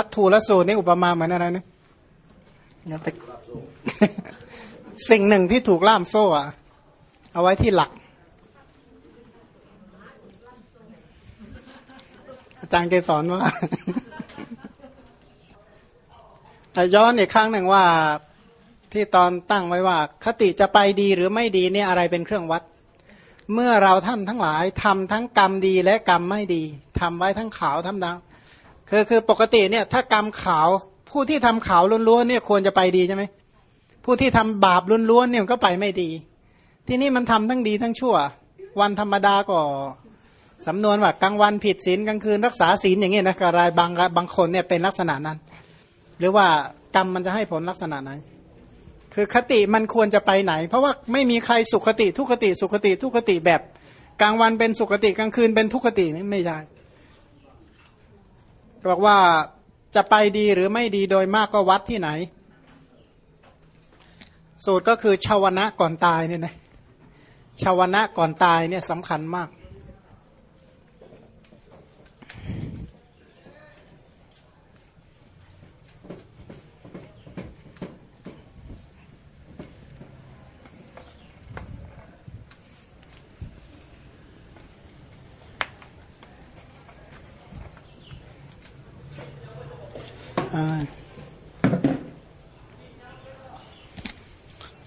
คัตทูลสูตรนี่อุปมาเหมือนอะไรนี่สิ่งหนึ่งที่ถูกล่ามโซ่อะเอาไว้ที่หลัก อาจารย์เคยสอนว่าย้อนอีกครั้งหนึ่งว่าที่ตอนตั้งไว้ว่า คติจะไปดีหรือไม่ดีเนี่ยอะไรเป็นเครื่องวัด เมื่อเราท่านทั้งหลายทำทั้งกรรมดีและกรรมไม่ดีทำไว้ทั้งขาวทำดำ คือคือปกติเนี่ยถ้ากรรมขาวผู้ที่ทำขาวล้วนๆเนี่ยควรจะไปดีใช่ไหมผู้ที่ทำบาปล้วนๆเนี่ยก็ไปไม่ดี ที่นี่มันทำทั้งดีทั้งชั่ว วันธรรมดาก็สำนวนว่ากลางวันผิดศีลกลางคืนรักษาศีลอย่างเงี้ยนะกรายบางบางคนเนี่ยเป็นลักษณะนั้น หรือว่ากรรมมันจะให้ผลลักษณะไหน คือคติมันควรจะไปไหน เพราะว่าไม่มีใครสุขติทุกขติ สุขติทุกขติแบบ กลางวันเป็นสุขติกลางคืนเป็นทุกขตินี่ไม่ได้ บอกว่าจะไปดีหรือไม่ดีโดยมากก็วัดที่ไหน สูตรก็คือชาวนะก่อนตายเนี่ยนะชาวนะก่อนตายเนี่ยสำคัญมาก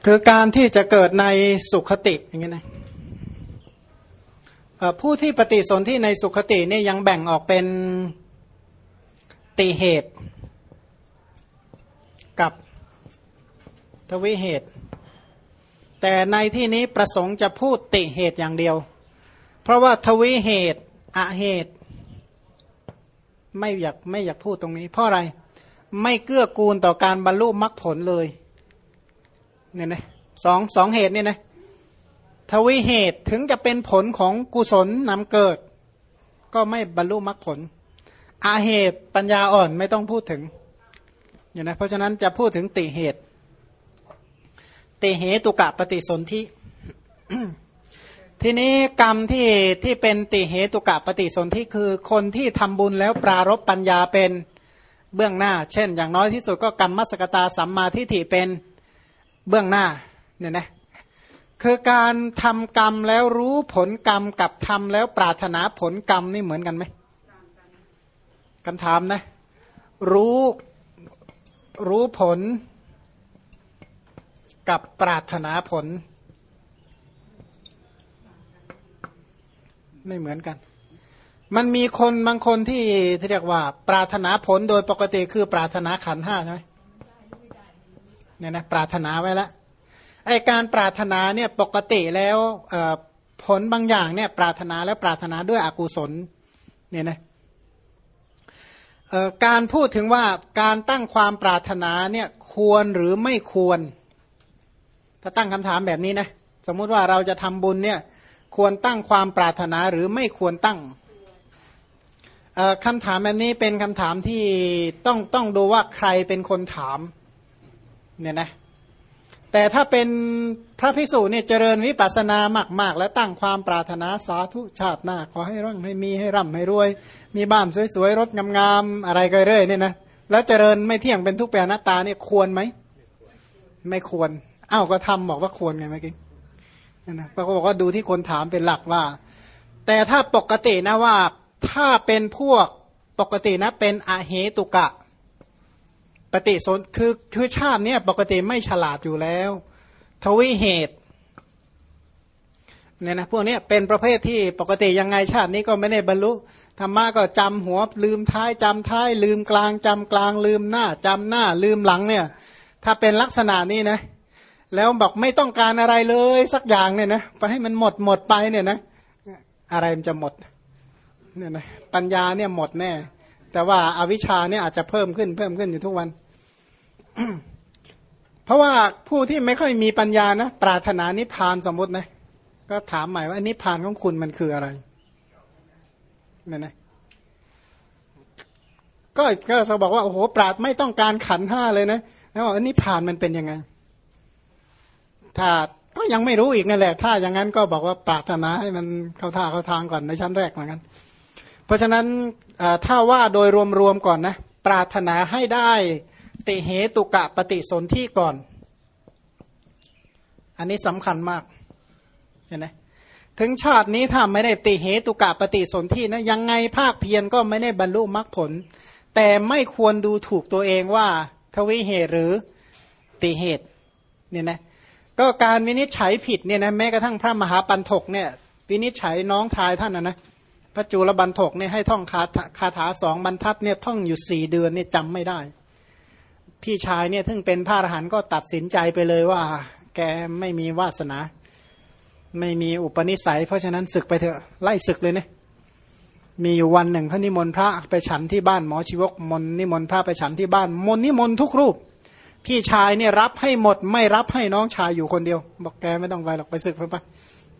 คือการที่จะเกิดในสุขติอย่างนี้นะผู้ที่ปฏิสนธิในสุขตินี่ยังแบ่งออกเป็นติเหตุ กับทวิเหตุ แต่ในที่นี้ประสงค์จะพูดติเหตุอย่างเดียว เพราะว่าทวิเหตุอะเหตุ ไม่อยากไม่อยากพูดตรงนี้ เพราะอะไร ไม่เกื้อกูลต่อการบรรลุมรรคผลเลยเนี่ยนะสองสองเหตุเนี่ยนะทวิเหตุถึงจะเป็นผลของกุศลนำเกิด ก็ไม่บรรลุมรรคผล อาเหตุปัญญาอ่อนไม่ต้องพูดถึงเนี่ยนะเพราะฉะนั้นจะพูดถึงติเหตุ ติเหตุกะปฏิสนธิทีนี้กรรมที่ที่เป็นติเหตุกะปฏิสนธิคือคนที่ทำบุญแล้วปรารบปัญญาเป็น เบื้องหน้า เช่น อย่างน้อยที่สุดก็กรรมมัสกตาสัมมาทิฏฐิเป็นเบื้องหน้าเนี่ยนะคือการทำกรรมแล้วรู้ผลกรรมกับทำแล้วปรารถนาผลกรรมนี่เหมือนกันไหมคำถามนะ รู้รู้ผลกับปรารถนาผล ไม่เหมือนกัน มันมีคนบางคนที่ที่เรียกว่า ปรารถนาผลโดยปกติคือปรารถนาขันห้าใช่ไหมเนี่ยนะปรารถนาไว้แล้วไอการปรารถนาเนี่ยปกติแล้วผลบางอย่างเนี่ยปรารถนาแล้วปรารถนาด้วยอกุศลเนี่ยนะการพูดถึงว่าการตั้งความปรารถนาเนี่ยควรหรือไม่ควร ถ้าตั้งคำถามแบบนี้นะสมมุติว่าเราจะทำบุญเนี่ยควรตั้งความปรารถนาหรือไม่ควรตั้ง คำถามแบบนี้เป็นคำถามที่ต้องต้องดูว่าใครเป็นคนถามเนี่ยนะแต่ถ้าเป็นพระพิสุเนี่ยเจริญวิปัสสนามาก ๆ แล้วตั้งความปรารถนาสาธุชาติหน้า ขอให้ร่างให้มีให้ร่ำให้รวย มีบ้านสวยๆรถงามๆอะไรก็เรื่อยเนี่ยนะแล้วเจริญไม่เที่ยงเป็นทุกแปรหน้าตาเนี่ยควรไหมไม่ควรอ้าวก็ทำบอกว่าควรไงเมื่อกี้นะก็บอกว่าดูที่คนถามเป็นหลักว่า แต่ถ้าปกตินะว่า ถ้าเป็นพวกปกตินะเป็นอาเหตุกะ ปฏิสนคือคือชาติเนี้ยปกติไม่ฉลาดอยู่แล้ว ทวิเหตุเนี่ยนะพวกนี้เป็นประเภทที่ปกติยังไงชาตินี้ก็ไม่ได้บรรลุธรรมะก็จำหัวลืมท้ายจำท้าย ลืมกลางจำกลางลืมหน้าจำหน้าลืมหลังเนี่ยถ้าเป็นลักษณะนี้นะ แล้วบอกไม่ต้องการอะไรเลยสักอย่างเนี่ยนะไปให้มันหมดหมดไปเนี่ยนะ อะไรมันจะหมด เนี่ยนะปัญญาเนี่ยหมดแน่ แต่ว่าอาวิชชาเนี่ยอาจจะเพิ่มขึ้นเพิ่มขึ้นอยู่ทุกวัน เพราะว่าผู้ที่ไม่ค่อยมีปัญญานะปรารถนานิพพานสมมตินะก็ถามใหม่ว่านิพพานของคุณมันคืออะไรเนี่ยนะก็ก็จะบอกว่าโอ้โหปราดไม่ต้องการขันห้าเลยนะแล้วบอกนิพพานมันเป็นยังไง ถ้าก็ยังไม่รู้อีกนั่นแหละ ถ้าอย่างนั้นก็บอกว่าปรารถนาให้มันเข้าท่าเข้าทางก่อนในชั้นแรกเหมือนกัน ราะฉะนั้นถ้าว่าโดยรวมๆก่อนนะปรารถนาให้ได้ติเหตุกะปฏิสนธิก่อน อันนี้สำคัญมากเห็นไหมถึงชาตินี้ถ้าไม่ได้ติเหตุกะปฏิสนธินะยังไงภาคเพียรก็ไม่ได้บรรลุมรรคผล แต่ไม่ควรดูถูกตัวเองว่า ทวิเหตุหรือติเหตุเนี่ยนะก็การวินิจฉัยผิดเนี่ยนะแม้กระทั่งพระมหาปันถกเนี่ยวินิจฉัยน้องทายท่านนะนะ พระจุลบันทกเนี่ยให้ท่องคาคาถาสองบรรทัดเนี่ยท่องอยู่สี่เดือนเนี่ยจำไม่ได้ พี่ชายเนี่ยถึงเป็นพระอรหันต์ก็ตัดสินใจไปเลยว่า แกไม่มีวาสนา ไม่มีอุปนิสัย เพราะฉะนั้นศึกไปเถอะไล่ศึกเลยเนี่ยมีอยู่วันหนึ่งเขานิมนต์พระไปฉันที่บ้านหมอชีวกมนนิมนต์พระไปฉันที่บ้านมนนิมนต์ทุกรูป พี่ชายเนี่ยรับให้หมดไม่รับให้น้องชายอยู่คนเดียว บอกแกไม่ต้องไปหรอกไปศึกไปไป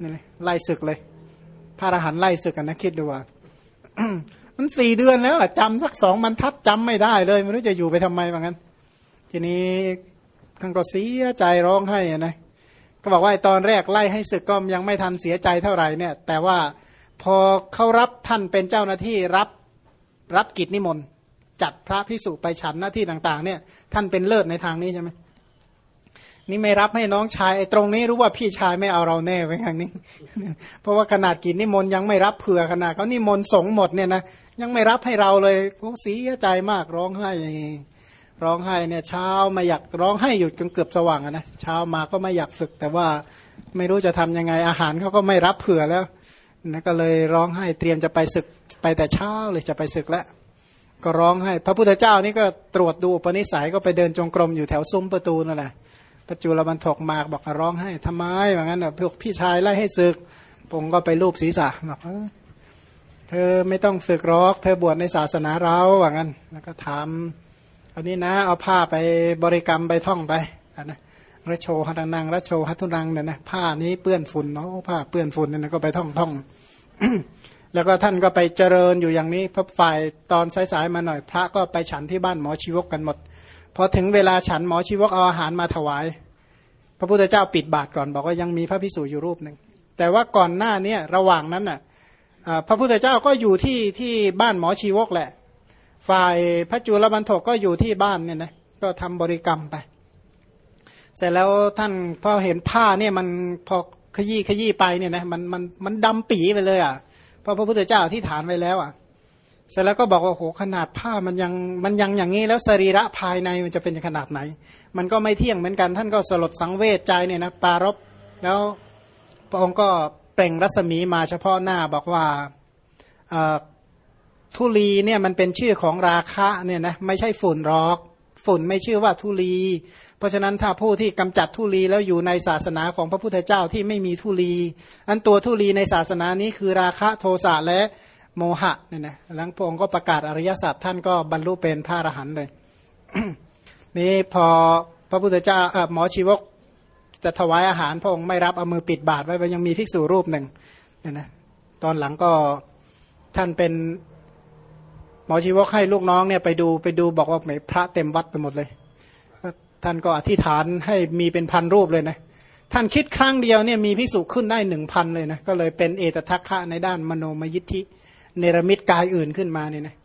นี่เลยไล่ศึกเลย พระอรหันต์ไล่ศึกกันนะคิดดูว่ามันสี่เดือนแล้วอะจำสักสองบรรทัดจำไม่ได้เลยไม่รู้จะอยู่ไปทำไมเหมือนกันทีนี้ท่านก็เสียใจร้องไห้นะก็บอกว่าตอนแรกไล่ให้ศึกก็ยังไม่ทันเสียใจเท่าไหร่เนี่ย แต่ว่าพอเขารับท่านเป็นเจ้าหน้าที่รับรับกิจนิมนต์จัดพระพิสุไปฉันหน้าที่ต่าง ๆ เนี่ย ท่านเป็นเลิศในทางนี้ใช่ไหม นี่ไม่รับให้น้องชายไอ้ตรงนี้รู้ว่าพี่ชายไม่เอาเราแน่ไว้อย่างนี้ เพราะว่าขนาดกินนิมนต์ยังไม่รับเผื่อขนาดเขานิมนต์สงหมดเนี่ยนะยังไม่รับให้เราเลยโอ้เสียใจมากร้องไห้ร้องไห้เนี่ยเช้ามาอยากร้องไห้อยู่จนเกือบสว่างนะเช้ามาก็ไม่อยากศึก แต่ว่าไม่รู้จะทำยังไงอาหารเขาก็ไม่รับเผื่อแล้วนะก็เลยร้องไห้เตรียมจะไปศึกไปแต่เช้าเลยจะไปศึกแล้วก็ร้องไห้ พระพุทธเจ้านี่ก็ตรวจดูปณิสัยก็ไปเดินจงกรมอยู่แถวซุ้มประตูนั่นแหละ ระจุลบรรทกมากบอกร้องให้ทำไมอย่างั้นพวกพี่ชายไล่ให้ศึกผมก็ไปรูปศีรษะบอกเธอไม่ต้องศึกรอก เธอบวชในศาสนาเราว่างั้น แล้วก็ถามเอานี้นะเอาผ้าไปบริกรรมไปท่องไปนะระโชหัตนังระโชหัตุรังเนี่ยนะผ้านี้เปื้อนฝุ่นเนาะผ้าเปื้อนฝุ่นเนี่ยนะก็ไปท่องท่องแล้วก็ท่านก็ไปเจริญอยู่อย่างนี้พระฝ่ายตอนสายๆมาหน่อย พระก็ไปฉันที่บ้านหมอชีวกกันหมด พอถึงเวลาฉันหมอชีวกเอาอาหารมาถวาย พระพุทธเจ้าปิดบาทก่อนบอกว่ายังมีพระพิสูจน์อยู่รูปหนึ่งแต่ว่าก่อนหน้านี้ระหว่างนั้นน่ะพระพุทธเจ้าก็อยู่ที่ที่บ้านหมอชีวกแหละ ฝ่ายพระจุลบรรทกก็อยู่ที่บ้านเนี่ยนะก็ทำบริกรรมไป เสร็จแล้วท่านพอเห็นผ้าเนี่ยมันพอขยี้ขยี้ไปเนี่ยนะมันมันมันดำปีไปเลยอะเพราะพระพุทธเจ้าที่ฐานไว้แล้วอะ เสร็จแล้วก็บอกว่าโหขนาดผ้ามันยังมันยังอย่างนี้แล้วสรีระภายในมันจะเป็นขนาดไหน มันก็ไม่เที่ยงเหมือนกันท่านก็สลดสังเวชใจเนี่ยนะปารบแล้วพระองค์ก็เปล่งรัศมีมาเฉพาะหน้าบอกว่าทุลีเนี่ยมันเป็นชื่อของราคะเนี่ยนะไม่ใช่ฝุ่นรอก ฝุ่นไม่ชื่อว่าทุลี เพราะฉะนั้นถ้าผู้ที่กำจัดทุลีแล้วอยู่ในศาสนาของพระพุทธเจ้าที่ไม่มีทุลี อันตัวทุลีในศาสนานี้คือราคะโทสะและ โมหะเนี่ยนะหลังพระองค์ก็ประกาศอริยสัจท่านก็บรรลุเป็นพระอรหันต์เลย นี่พอพระพุทธเจ้าหมอชีวกจะถวายอาหารพระองค์ไม่รับเอามือปิดบาทไว้ยังมีภิกษุรูปหนึ่งเนี่ยนะตอนหลังก็ท่านเป็นหมอชีวกให้ลูกน้องเนี่ยไปดูไปดูบอกว่าไม่พระเต็มวัดไปหมดเลย ท่านก็อธิษฐานให้มีเป็นพันรูปเลยนะท่านคิดครั้งเดียวเนี่ยมีภิกษุขึ้นได้หนึ่งพันเลยนะก็เลยเป็นเอตทัคคะในด้านมโนมยิทธิ เนรมิตกายอื่นขึ้นมาเนี่ยนะ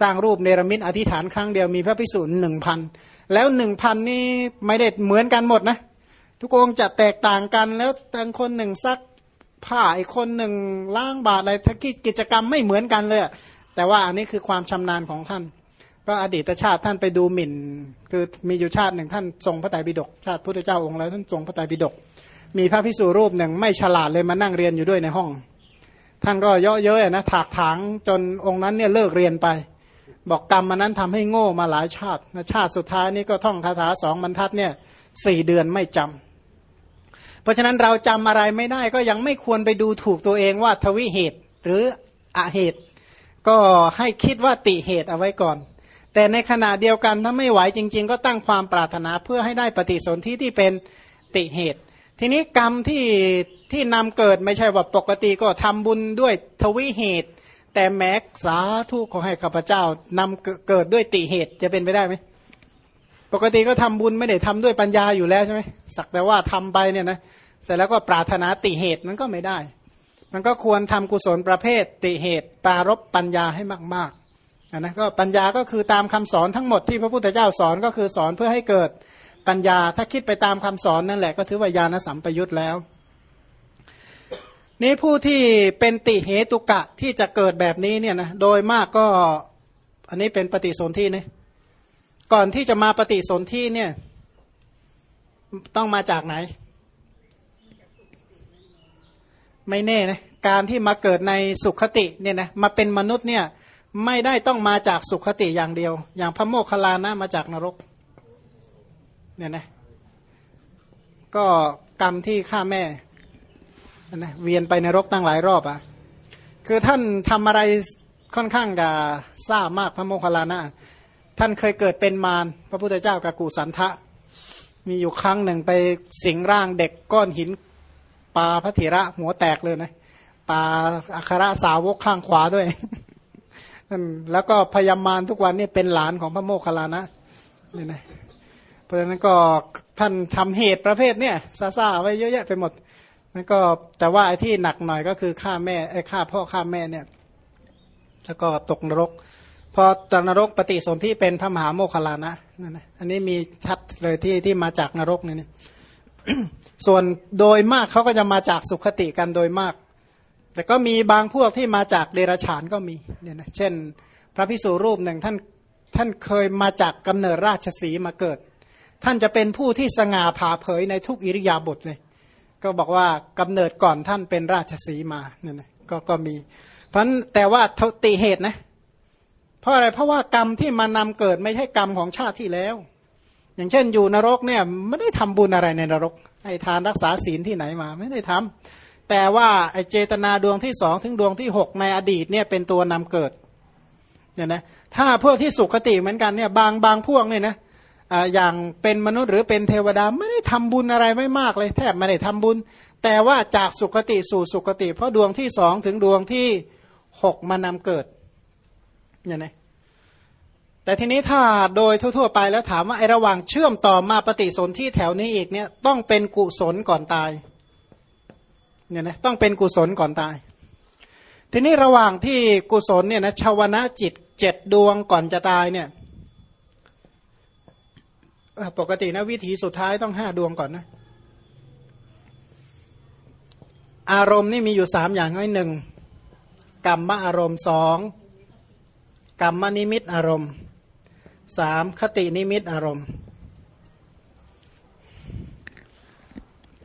สร้างรูปเนรมิตอธิษฐานครั้งเดียวมีพระพิสุหนึ่งพันแล้วหนึ่งพันนี่ไม่ได้เหมือนกันหมดนะ ทุกองค์จะแตกต่างกันแล้วแต่คนหนึ่งซักผ้าอีกคนหนึ่งล้างบาตรอะไรทั้งกิจกรรมไม่เหมือนกันเลยแต่ว่าอันนี้คือความชำนาญของท่านก็อดีตชาติท่านไปดูหมิ่น คือมีอยู่ชาติหนึ่งท่านทรงพระไตรปิฎกชาติพุทธเจ้าองค์แล้วท่านทรงพระไตรปิฎกมีพระพิสุรูปหนึ่งไม่ฉลาดเลยมานั่งเรียนอยู่ด้วยในห้อง ท่านก็เยอะเยอะนะถากถางจนองค์นั้นเนี่ยเลิกเรียนไป บอกกรรมมันนั้นทำให้โง่มาหลายชาติชาติสุดท้ายนี่ก็ท่องคาถาสองบรรทัดเนี่ยสี่เดือนไม่จำเพราะฉะนั้นเราจำอะไรไม่ได้ก็ยังไม่ควรไปดูถูกตัวเองว่าทวิเหตุหรืออะเหตุ ก็ให้คิดว่าติเหตุเอาไว้ก่อน แต่ในขณะเดียวกันถ้าไม่ไหวจริง ๆ ก็ตั้งความปรารถนาเพื่อให้ได้ปฏิสนธิที่เป็นติเหตุ ทีนี้กรรมที่ที่นำเกิดไม่ใช่ว่าปกติก็ทำบุญด้วยทวิเหตุ แต่แม้สาธุขอให้ข้าพเจ้านำเกิดด้วยติเหตุจะเป็นไปได้ไหมปกติก็ทำบุญไม่ได้ทำด้วยปัญญาอยู่แล้วใช่ไหมสักแต่ว่าทำไปเนี่ยนะเสร็จแล้วก็ปรารถนาติเหตุมันก็ไม่ได้ มันก็ควรทำกุศลประเภทติเหตุ ปารบปัญญาให้มากๆนะก็ปัญญาก็คือตามคำสอนทั้งหมดที่พระพุทธเจ้าสอนก็คือสอนเพื่อให้เกิด ปัญญาถ้าคิดไปตามคำสอนนั่นแหละก็ถือว่าญาณสัมปยุตแล้ว นี้ผู้ที่เป็นติเหตุกะที่จะเกิดแบบนี้เนี่ยนะโดยมากก็อันนี้เป็นปฏิสนธินะก่อนที่จะมาปฏิสนธิเนี่ยต้องมาจากไหน ไม่แน่นะการที่มาเกิดในสุขติเนี่ยนะมาเป็นมนุษย์เนี่ยไม่ได้ต้องมาจากสุขติอย่างเดียว อย่างพระโมคคัลลานะมาจากนรก เนี่ยนะก็กรรมที่ฆ่าแม่นะเวียนไปในรกตั้งหลายรอบอะ่ะคือท่านทำอะไรค่อนข้างจะทราบมากพระโมคคัลลานะท่านเคยเกิดเป็นมารพระพุทธเจ้ากับกุสันทะ มีอยู่ครั้งหนึ่งไปสิงร่างเด็กก้อนหินปาพระเถระหัวแตกเลยนะปาอัครสาวกข้างขวาด้วยแล้วก็พยามารทุกวันนี้เป็นหลานของพระโมคคัลลานะนี่นะ ราะฉะนั้นก็ท่านทำเหตุประเภทเนี่ยซาซาไว้เยอะแยะไปหมดนั่นก็แต่ว่าไอ้ที่หนักหน่อยก็คือฆ่าแม่ไอ้ฆ่าพ่อฆ่าแม่เนี่ยแล้วก็ตกนรก พอตนรกปฏิสนธิเป็นพระมหาโมคคลานะนั่นนะอันนี้มีชัดเลยที่ที่มาจากนรกนี่ส่วนโดยมากเขาก็จะมาจากสุขติกันโดยมาก แต่ก็มีบางพวกที่มาจากเดรัจฉานก็มีเนี่ยนะเช่น พระพิสุรูปหนึ่งท่านท่านเคยมาจากกำเนิดราชสีมาเกิด ท่านจะเป็นผู้ที่สง่าผ่าเผยในทุกอิริยาบถเลย ก็บอกว่ากำเนิดก่อนท่านเป็นราชสีมาเนี่ยนะก็ก็มี เพราะแต่ว่าติเหตุนะ เพราะอะไรเพราะว่ากรรมที่มานำเกิดไม่ใช่กรรมของชาติที่แล้ว อย่างเช่นอยู่นรกเนี่ยไม่ได้ทำบุญอะไรในนรกให้ทานรักษาศีลที่ไหนมาไม่ได้ทำแต่ว่าไอเจตนาดวงที่สองถึงดวงที่หกในอดีตเนี่ยเป็นตัวนำเกิดเนี่ยนะถ้าพวกที่สุขติเหมือนกันเนี่ยบางบางพวกเนี่ยนะ อย่างเป็นมนุษย์หรือเป็นเทวดาไม่ได้ทำบุญอะไรไม่มากเลยแทบไม่ได้ทำบุญ แต่ว่าจากสุคติสู่สุคติ เพราะดวงที่สองถึงดวงที่หกมานำเกิดเนี่ยนะแต่ทีนี้ถ้าโดยทั่วๆไปแล้วถามว่าไอระหว่างเชื่อมต่อมาปฏิสนธิแถวนี้อีกเนี่ยต้องเป็นกุศลก่อนตายเนี่ยนะต้องเป็นกุศลก่อนตาย ทีนี้ระหว่างที่กุศลเนี่ยนะชาวนะจิตเจ็ดดวงก่อนจะตายเนี่ย ปกตินะวิถีสุดท้ายต้องห้าดวงก่อนนะ อารมณ์นี่มีอยู่สามอย่างให้หนึ่งกรรมอารมณ์สองกรรมนิมิตอารมณ์สามคตินิมิตอารมณ์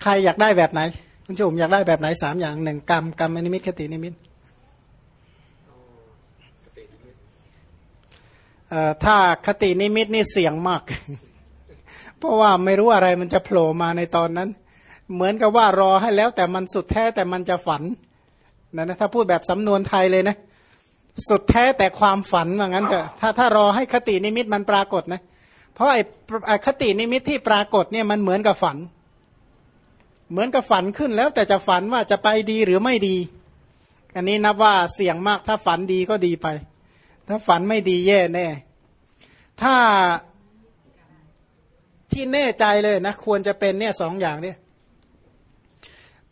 ใครอยากได้แบบไหนคุณชมอยากได้แบบไหนสามอย่างหนึ่งกรรมกรรมนิมิตคตินิมิตถ้าคตินิมิตนี่เสี่ยงมาก เพราะว่าไม่รู้อะไรมันจะโผล่มาในตอนนั้น เหมือนกับว่ารอให้แล้วแต่มันสุดแท้แต่มันจะฝันนะนะถ้าพูดแบบสำนวนไทยเลยนะ สุดแท้แต่ความฝันว่างั้นเถอะถ้าถ้ารอให้คตินิมิตมันปรากฏนะ เพราะไอ้คตินิมิตที่ปรากฏเนี่ยมันเหมือนกับฝัน เหมือนกับฝันขึ้นแล้วแต่จะฝันว่าจะไปดีหรือไม่ดี อันนี้นับว่าเสี่ยงมากถ้าฝันดีก็ดีไป ถ้าฝันไม่ดีแย่แน่ ถ้า ที่แน่ใจเลยนะควรจะเป็นเนี่ยสองอย่างเนี่ย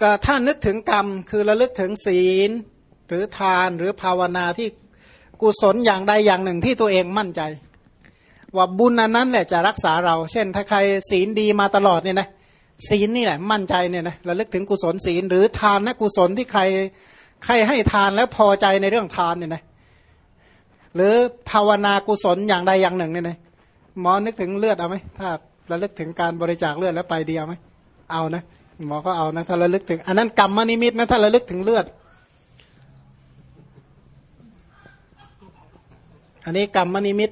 ก็ถ้านึกถึงกรรมคือระลึกถึงศีล หรือทานหรือภาวนาที่กุศลอย่างใดอย่างหนึ่งที่ตัวเองมั่นใจ ว่าบุญอันนั้นแหละจะรักษาเรา เช่น ถ้าใครศีลดีมาตลอดเนี่ยนะศีลนี่แหละมั่นใจเนี่ยนะระลึกถึงกุศลศีล หรือทานนะกุศลที่ใครใครให้ทานแล้วพอใจในเรื่องทานเนี่ยนะหรือภาวนากุศลอย่างใดอย่างหนึ่งเนี่ยนะหมอนึกถึงเลือดเอาไหมถ้า ระลึกถึงการบริจาคเลือดแล้วไปเดียวไหมเอานะหมอก็เอานะถ้าระลึกถึง อันนั้นกรรมนิมิตนะถ้าระลึกถึงเลือด อันนี้กรรมนิมิต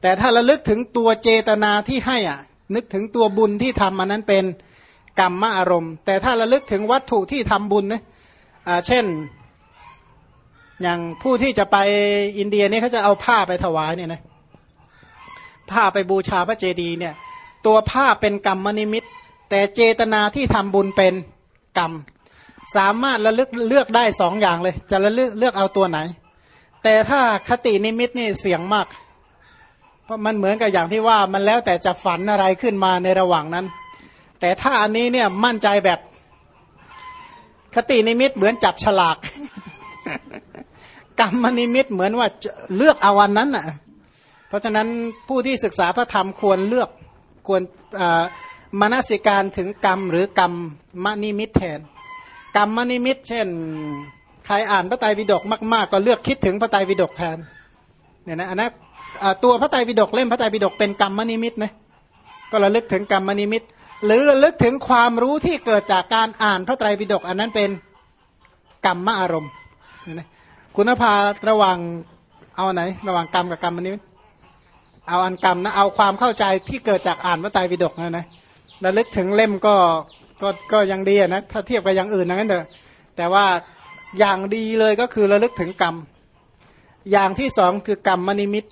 แต่ถ้าระลึกถึงตัวเจตนาที่ให้อะ นึกถึงตัวบุญที่ทำอันนั้นเป็นกรรมอารมณ์ แต่ถ้าระลึกถึงวัตถุที่ทำบุญนะอ่าเช่น อย่างผู้ที่จะไปอินเดียนี่เขาจะเอาผ้าไปถวายเนี่ยนะ ผ้าไปบูชาพระเจดีย์เนี่ยตัวผ้าเป็นกรรมมนิมิต แต่เจตนาที่ทำบุญเป็นกรรม สามารถระลึกเลือกได้สองอย่างเลย จะระลึกเลือกเอาตัวไหน แต่ถ้าคตินิมิตนี่เสี่ยงมาก เพราะมันเหมือนกับอย่างที่ว่ามันแล้วแต่จะฝันอะไรขึ้นมาในระหว่างนั้น แต่ถ้าอันนี้เนี่ยมั่นใจแบบคตินิมิตเหมือนจับฉลาก กรรมนิมิตเหมือนว่าเลือกเอาวันนั้นน่ะ เพราะฉะนั้นผู้ที่ศึกษาพระธรรมควรเลือกควรมนสิการถึงกรรมหรือกรรมมนิมิตแทน กรรมมนิมิต เช่น ใครอ่านพระไตรปิฎกมาก ๆ ก็เลือกคิดถึงพระไตรปิฎกแทนเนี่ยนะอันนั้นตัวพระไตรปิฎกเล่มพระไตรปิฎกเป็นกรรมมนิมิตนะก็ระลึกถึงกรรมมนิมิต หรือระลึกถึงความรู้ที่เกิดจากการอ่านพระไตรปิฎกอันนั้นเป็นกรรมมอารมณ์เนี่ยนะคุณภาระว่างเอาไหน ระหว่างกรรมกับกรรมมนิมิต เอาอันกรรมนะเอาความเข้าใจที่เกิดจากอ่านพระไตรปิฎกนะนะระลึกถึงเล่มก็ก็ก็ยังดีนะถ้าเทียบกับอย่างอื่นนั้นเถอะแต่ว่าอย่างดีเลยก็คือระลึกถึงกรรม อย่างที่สองคือกรรมมนิมิต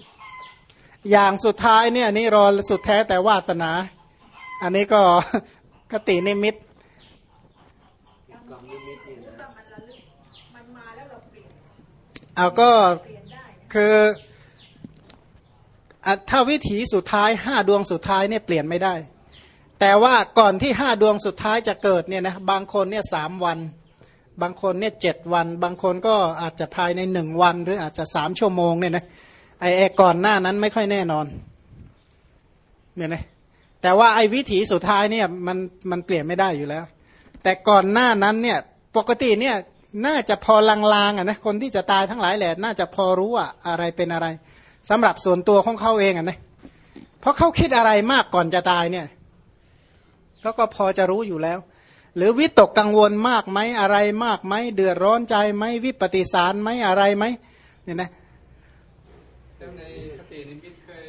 อย่างสุดท้ายเนี่ยนี่รอสุดแท้แต่วาสนา อันนี้ก็คตินิมิตเอาก็คือ ถ้าวิถีสุดท้ายห้าดวงสุดท้ายเนี่ยเปลี่ยนไม่ได้ แต่ว่าก่อนที่ห้าดวงสุดท้ายจะเกิดเนี่ยนะบางคนเนี่ยสามวัน บางคนเนี่ยเจ็ดวัน บางคนก็อาจจะภายในหนึ่งวัน หรืออาจจะสามชั่วโมงเนี่ยนะไอ้ก่อนหน้านั้นไม่ค่อยแน่นอนเนี่ยนะแต่ว่าไอ้วิถีสุดท้ายเนี่ยมันมันเปลี่ยนไม่ได้อยู่แล้ว แต่ก่อนหน้านั้นเนี่ยปกติเนี่ยน่าจะพอลางๆอะนะคนที่จะตายทั้งหลายแหละน่าจะพอรู้ว่าอะไรเป็นอะไร สำหรับส่วนตัวของเขาเองอะนะเพราะเขาคิดอะไรมากก่อนจะตายเนี่ยเขาก็พอจะรู้อยู่แล้ว หรือวิตกกังวลมากไหมอะไรมากไหมเดือดร้อนใจไหมวิปฏิสารไหมอะไรไหมเนี่ยนะแล้วในคตินิมิตเคย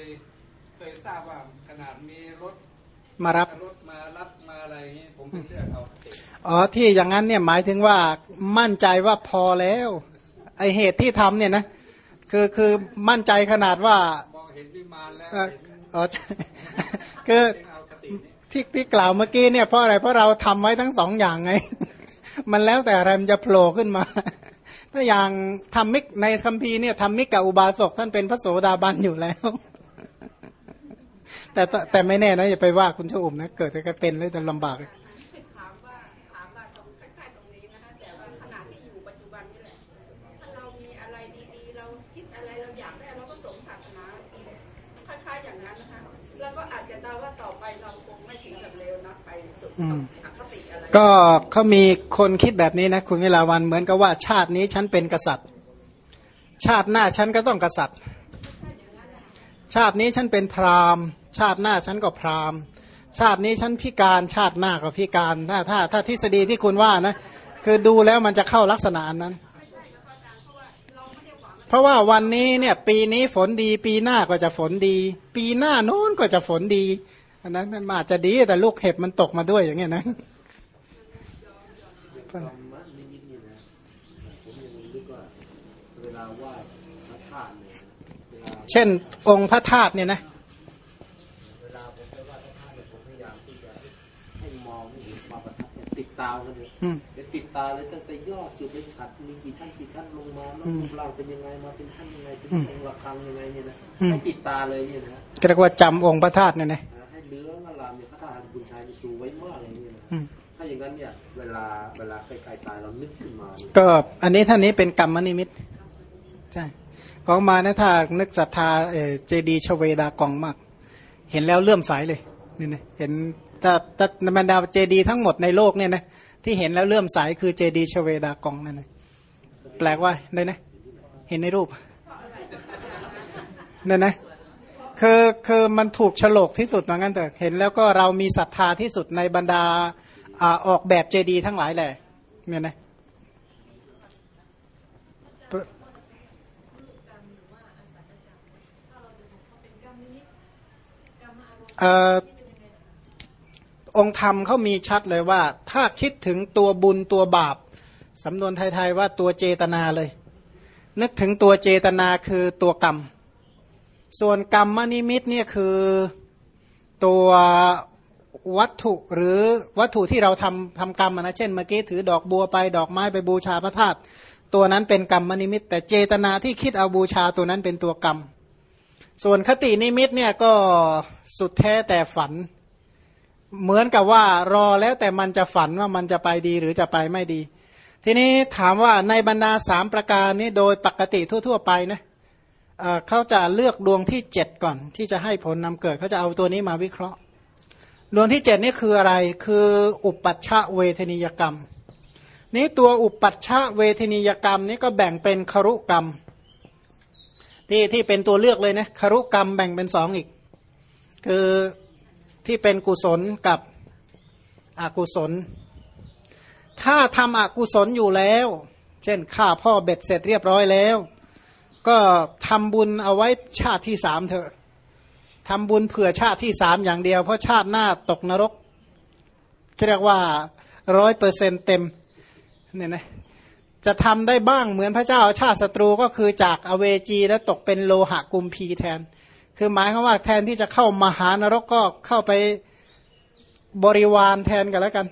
เคยทราบว่าขนาดมีรถมารับรถมารับมาอะไรอย่างนี้ผมเป็นเลือกเอาอ๋อที่อย่างนั้นเนี่ยหมายถึงว่ามั่นใจว่าพอแล้ว ไอเหตุที่ทำเนี่ยนะ คือคือมั่นใจขนาดว่ามองเห็นวิมานแล้วอ๋อคือที่ที่กล่าวเมื่อกี้เนี่ยเพราะอะไรเพราะเราทำไว้ทั้งสองอย่างไง มันแล้วแต่อะไรมันจะโผล่ขึ้นมา ถ้าอย่างทำมิกในคัมภีร์เนี่ยทำมิกกับอุบาสกท่านเป็นพระโสดาบันอยู่แล้ว แต่แต่ไม่แน่นะอย่าไปว่าคุณชอุ่มนะเกิดจะเป็นเลยจะลำบาก ก็เขามีคนคิดแบบนี้นะคุณเวลาวันเหมือนกับว่าชาตินี้ฉันเป็นกษัตริย์ ชาติหน้าฉันก็ต้องกษัตริย์ ชาตินี้ฉันเป็นพราหมณ์ ชาติหน้าฉันก็พราหมณ์ ชาตินี้ฉันพิการชาติหน้าก็พิการถ้าถ้าถ้าทฤษฎีที่คุณว่านะคือดูแล้วมันจะเข้าลักษณะนั้น เพราะว่าวันนี้เนี่ยปีนี้ฝนดี ปีหน้าก็จะฝนดี ปีหน้าโน้นก็จะฝนดี อันนั้นมันอาจจะดีแต่ลูกเห็บมันตกมาด้วยอย่างเงี้ยนะธรรมะนิมิตนี่นะผมยังนึกว่าเวลาว่าพระธาตุเนี่ยเช่นองค์พระธาตุเนี่ยนะเวลาผมจะว่าพระธาตุเนี่ยผมพยายามที่จะให้มองให้เห็นความประทับติดตาเลยจะติดตาเลยตั้งแต่ยอดสุดเลยฉัดมีกี่ชั้นกี่ชั้นลงมาแล้วรูปร่างเป็นยังไงมาเป็นชั้นยังไงเป็นองค์ระฆังยังไงเนี่ยนะให้ติดตาเลยเนี่ยนะเรียกว่าจำองค์พระธาตุเนี่ยนะให้เลื้องอลาม เนี่ยพระธาตุบุญชัยชูไว้มากเลยเนี่ยนะถ้าอย่างนั้นเนี่ยเวลาเวลาใกล้ๆตายเรานึกขึ้นมา ก็อันนี้ท่านนี้เป็นกรรมนิมิตใช่ของมานะถ้านึกศรัทธาเจดีชเวดากองมาก เห็นแล้วเลื่อมใสเลยนี่นะเห็นถ้าถ้าบรรดาเจดีทั้งหมดในโลกเนี่ยนะที่เห็นแล้วเลื่อมใสคือเจดีชเวดากองนั่นนะแปลกว่าได้นะ เห็นในรูปนั่นนะ คือคือมันถูกฉลกที่สุดเหมือนกันแต่เห็นแล้วก็เรามีศรัทธาที่สุดในบรรดาออกแบบเจดีทั้งหลายแหละเนี่ยนะองค์ธรรมเขามีชัดเลยว่า ถ้าคิดถึงตัวบุญตัวบาปสำนวนไทยๆว่าตัวเจตนาเลย นึกถึงตัวเจตนาคือตัวกรรม ส่วนกรรมนิมิตเนี่ยคือตัววัตถุหรือวัตถุที่เราทำทำกรรมนะเช่นเมื่อกี้ถือดอกบัวไปดอกไม้ไปบูชาพระธาตุตัวนั้นเป็นกรรมนิมิต แต่เจตนาที่คิดเอาบูชาตัวนั้นเป็นตัวกรรม ส่วนคตินิมิตเนี่ยก็สุดแท้แต่ฝัน เหมือนกับว่ารอแล้วแต่มันจะฝันว่ามันจะไปดีหรือจะไปไม่ดี ทีนี้ถามว่าในบรรดาสามประการนี้โดยปกติทั่ว ๆ ไปนะเเขาจะเลือกดวงที่เจ็ดก่อน ที่จะให้ผลนำเกิดเขาจะเอาตัวนี้มาวิเคราะห์ ดวงที่เจ็ดนี่คืออะไรคืออุปัชชะเวทนิยกรรม นี้ตัวอุปัชชะเวทนิยกรรมนี้ก็แบ่งเป็นคารุกรรม ที่ที่เป็นตัวเลือกเลยนะคารุกรรมแบ่งเป็นสองอีก คือที่เป็นกุศลกับอกุศล ถ้าทำอกุศลอยู่แล้ว เช่นฆ่าพ่อเบ็ดเสร็จเรียบร้อยแล้ว ก็ทำบุญเอาไว้ชาติที่สามเถอะทำบุญเผื่อชาติที่สามอย่างเดียว เพราะชาติหน้าตกนรกที่เรียกว่าร้อยเปอร์เซ็นเต็มเนี่ยนะจะทำได้บ้างเหมือนพระเจ้าชาติศัตรูก็คือจากอเวจีแล้วตกเป็นโลหะกุมพีแทน คือหมายความว่าแทนที่จะเข้ามหานรกก็เข้าไปบริวารแทนกันแล้วกัน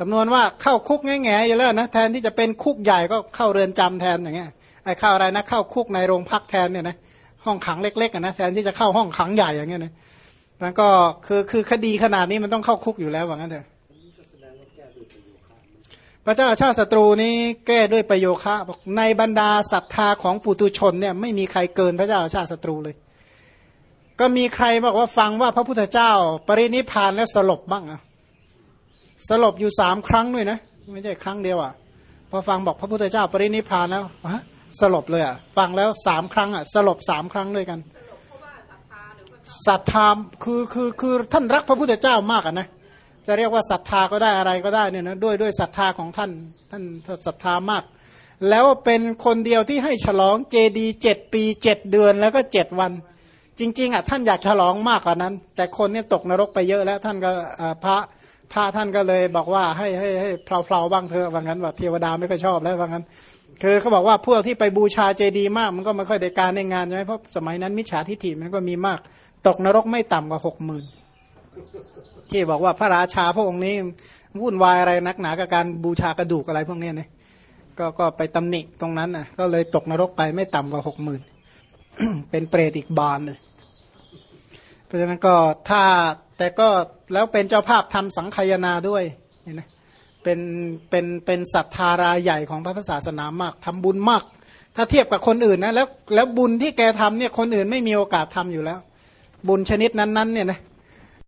สำนวนว่าเข้าคุกแง่ๆอยู่แล้วนะแทนที่จะเป็นคุกใหญ่ก็เข้าเรือนจำแทนอย่างเงี้ย ไอ้เข้าอะไรนะเข้าคุกในโรงพักแทนเนี่ยนะห้องขังเล็กๆนะแทนที่จะเข้าห้องขังใหญ่อย่างเงี้ยนะมันก็คือคือคดีขนาดนี้มันต้องเข้าคุกอยู่แล้วว่างั้นเถอะพระเจ้าชาติศัตรูนี้แก้ด้วยประโยคะบอกในบรรดาศรัทธาของปุตุชนเนี่ยไม่มีใครเกินพระเจ้าชาติศัตรูเลย ก็มีใครบอกว่าฟังว่าพระพุทธเจ้า ปรินิพานแล้วสลบบ้างอะสลบอยู่สามครั้งด้วยนะ ไม่ใช่ครั้งเดียวอะพอฟังบอกพระพุทธเจ้าปรินิพพานแล้วฮะ สลบเลยอะฟังแล้วสามครั้งอะสลบสามครั้งด้วยกันศรัทธาคือคือคือท่านรักพระพุทธเจ้ามากอะนะจะเรียกว่าศรัทธาก็ได้อะไรก็ได้เนี่ยนะด้วยด้วยศรัทธาของท่านท่านศรัทธามาก แล้วเป็นคนเดียวที่ให้ฉลองเจดีเจ็ดปีเจ็ดเดือนแล้วก็เจ็ดวัน จริง ๆอะท่านอยากฉลองมากกว่านั้น แต่คนเนี่ยตกนรกไปเยอะแล้วท่านก็พระพระท่านก็เลยบอกว่าให้ให้ให้เพลาๆบ้างเถอะว่างั้นว่าเทวดาไม่ค่อยชอบแล้วว่างั้น คือเขาบอกว่าพวกที่ไปบูชาเจดีมาก มันก็ไม่ค่อยได้การในงานใช่ไหมเพราะสมัยนั้นมิจฉาทิฏฐิมันก็มีมาก ตกนรกไม่ต่ำกว่าหกหมื่นที่บอกว่าพระราชาพระองค์นี้วุ่นวายอะไรนักหนากับการบูชากระดูกอะไรพวกนี้เนี่ยก็ก็ไปตำหนิตรงนั้นน่ะ ก็เลยตกนรกไปไม่ต่ำกว่าหกหมื่นเป็นเปรตอีกบานเลยเพราะฉะนั้นก็ถ้าแต่ก็แล้วเป็นเจ้าภาพทำสังขยนาด้วยเห็นไหม เป็นเป็นเป็นศรัทธารายใหญ่ของพระพุทธศาสนามากทำบุญมาก ถ้าเทียบกับคนอื่นนะแล้วแล้วบุญที่แกทำเนี่ยคนอื่นไม่มีโอกาสทำอยู่แล้ว บุญชนิดนั้นๆเนี่ยนะ